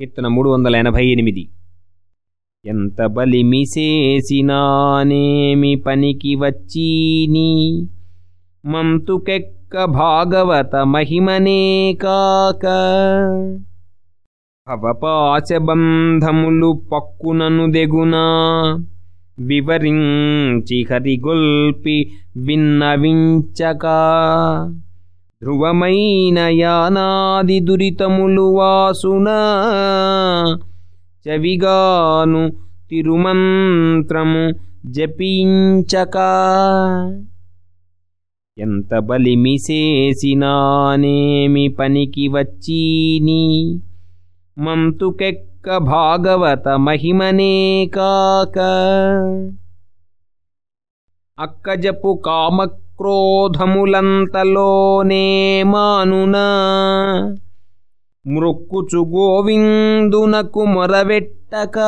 కీర్తన మూడు వందల ఎనభై ఎనిమిది. ఎంత బలిమిసేసినానేమి పనికి వచ్చీని? మంతుకెక్క భాగవత మహిమనే కాక. భవపాశబంధములు పక్కునను దెగునా? వివరించి హరిగొల్పి విన్నవించక. ధ్రువమైన యానాది దురితములు వాసున. చవిగాను తిరుమంత్రము జపించక. ఎంత బలిమిసేసినానేమి పనికి వచ్చీని. మంతుకెక్క భాగవత మహిమనే కాక. అక్కజపు క్రోధములంతలోనే మానునా. మృక్కుచు గోవిందునకు మొరవెట్టక.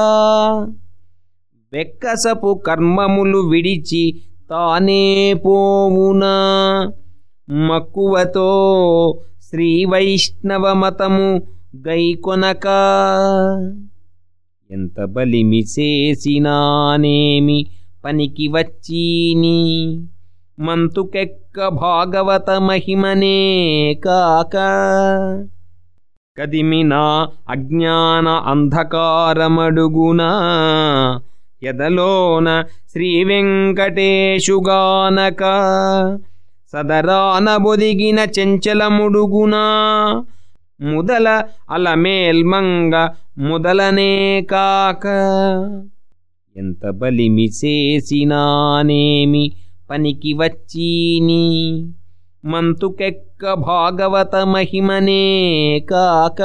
వెక్కసపు కర్మములు విడిచి తానే పోవునా. మక్కువతో శ్రీ వైష్ణవ మతము గైకొనక. ఎంత బలిమిసేసినానేమి పనికి వచ్చీని. మంతుకెక్క భాగవత మహిమనే కాక. కదిమినా అజ్ఞాన అంధకారమడుగునా. ఎదలోన శ్రీ వెంకటేశుగానక సదరాన బొదిగిన చెంచలముడుగునా. ముదల అలమేల్మంగ ముదలనే కాక. ఎంత బలిమిసేసినానేమి పనికి వచ్చీని మంతుకెక్క భాగవత మహిమనే కాక